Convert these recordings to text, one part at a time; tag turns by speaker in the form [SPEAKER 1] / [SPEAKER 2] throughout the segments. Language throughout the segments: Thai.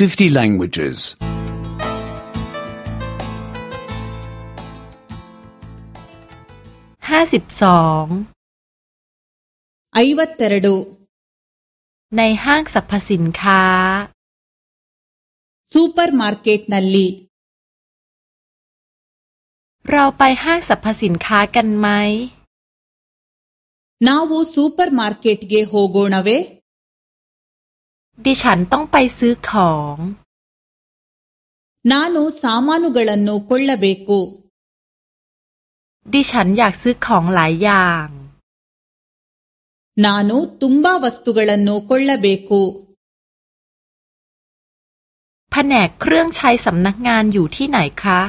[SPEAKER 1] 50 languages.
[SPEAKER 2] 52
[SPEAKER 3] ดู
[SPEAKER 2] ในห้างสรรพสินค้า
[SPEAKER 3] ซูเปอร์มาร์
[SPEAKER 2] เก็ตนัลลีเราไปห้างสรรพสินค้ากันไหม
[SPEAKER 3] ನಾವು ಸೂಪರ್ ಮಾರ್ಕೆಟ್ಗೆ อร์นาเว
[SPEAKER 2] ดิฉันต้องไปซื้อของ
[SPEAKER 3] ನಾನು ಸಾಮಾನುಗಳನ್ನು ಕೊಳ್ಳಬೇಕು
[SPEAKER 2] ดิฉันอยากซื้อของหลายอย่าง
[SPEAKER 3] ನಾನು ತುಂಬಾ ವಸ್ತುಗಳನ್ನು ಕೊಳ್ಳಬೇಕು
[SPEAKER 2] แผนกเครื่องใช้สำนักงานอยู่ที่ไหนคะ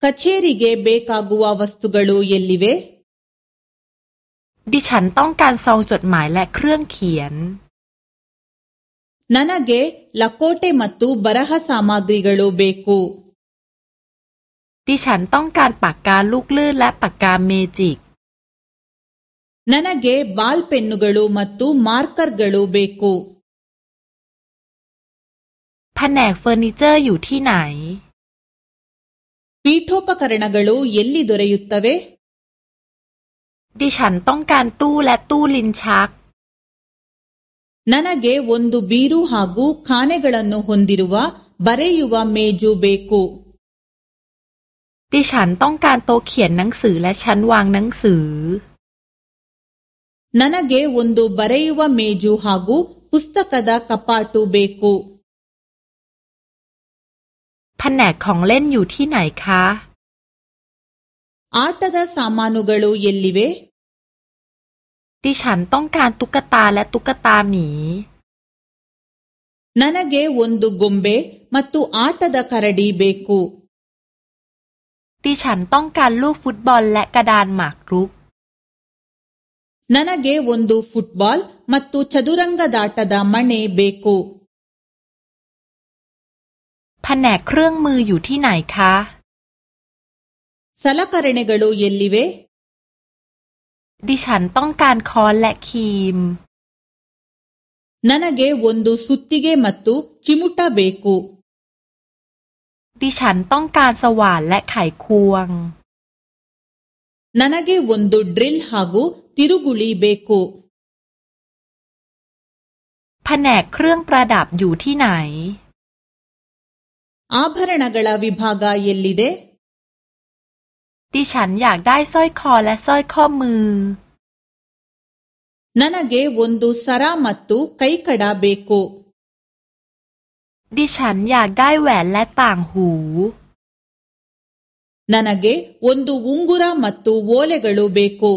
[SPEAKER 3] คชเชริเก ಬೇಕಾಗುವ ววสตุกโด
[SPEAKER 2] เยลลีเวดิฉันต้องการซองจดหมายและเครื่องเขียน
[SPEAKER 3] ನನಗೆ ಲಕೋಟೆ ಮತ್ತು ಬರಹ ಸಾಮಗ್ರಿಗಳು ಬೇಕು
[SPEAKER 2] ดิฉันต้องการปากกาลูกเลื่อนและปากกาเมจิก
[SPEAKER 3] ನನಗೆ ಬಾಲ್ ಪೆನ್ನುಗಳು ಮತ್ತು ಮಾರ್ಕರ್ಗಳು ಬೇಕು
[SPEAKER 2] แผนกเฟอร์นิเจอร์อยู่ที่ไหนปีท
[SPEAKER 3] ಪೀಠೋಪಕರಣಗಳು ಎಲ್ಲಿ ดูเรยุตตาเว
[SPEAKER 2] ดิฉันต้องการตู้และตู้ลินชัก
[SPEAKER 3] ನನಗೆ ಒಂದು ಬೀರು ಹಾಗೂ ಖಾನೆಗಳನ್ನು ಹೊಂದಿರುವ ಬರೆಯುವ ಮೇಜು ಬೇಕು.
[SPEAKER 2] ดิฉันต้องการโต๊ะเขียนหนังสือและชั้นวางหนังสือ
[SPEAKER 3] ನನಗೆ ಒಂದು ಬರೆಯುವ ಮೇಜು ಹಾಗೂ ಪುಸ್ತಕದ ಕಪಾಟು ಬೇಕು.
[SPEAKER 2] แผนกของเล่นอยู่ที่ไหนคะ
[SPEAKER 3] ಆಟದ ಸಾಮಾನುಗಳು ಎಲ್ಲಿವೆ?
[SPEAKER 2] ดิฉันต้องการตุ๊กตาและตุ๊กตาหมี
[SPEAKER 3] ನನಗೆ ಒಂದು ಗೊಂಬೆ ಮತ್ತು ಆಟದ ಕರಡಿ ಬೇಕು
[SPEAKER 2] ดิฉันต้องการลูกฟุตบอลและกระดานหมากรุก
[SPEAKER 3] ನನಗೆ ಒಂದು ಫುಟ್ಬಾಲ್ ಮತ್ತು ಚದುರಂಗದಾಟದ นเอเบกุ
[SPEAKER 2] แผนกเครื่องมืออยู่ที่ไหนคะสลัก
[SPEAKER 3] ಸಲಕರಣೆಗಳು เยลลีเบ
[SPEAKER 2] ดิฉันต้องการค้อนและครีม
[SPEAKER 3] ನನಗೆ ಒಂದು ಸುತ್ತಿಗೆ ಮತ್ತು ಚಿಮುಟ เบกุ
[SPEAKER 2] ดิฉันต้องการสว่านและไขควง
[SPEAKER 3] ನನಗೆ ววันดูดริล ಹಾಗೂ ติรุกุลีเบกุ
[SPEAKER 2] แผนกเครื่องประดับอยู่ที่ไหน
[SPEAKER 3] ಆಭರಣಗಳ ವಿಭಾಗ เยลลีเด
[SPEAKER 2] ดิฉันอยากได้สร้อยคอและสร้อยข้อมือนาน
[SPEAKER 3] ನನಗೆ ಒಂದು ಸರ ಮತ್ತು ಕೈಕಡ ಬೇಕು
[SPEAKER 2] ดิฉันอยากได้แหวนและต่างหูนันเก
[SPEAKER 3] ನನಗೆ ಒಂದು ಉಂಗುರ ಮತ್ತು ಓಲೆಗಳು ಬೇಕು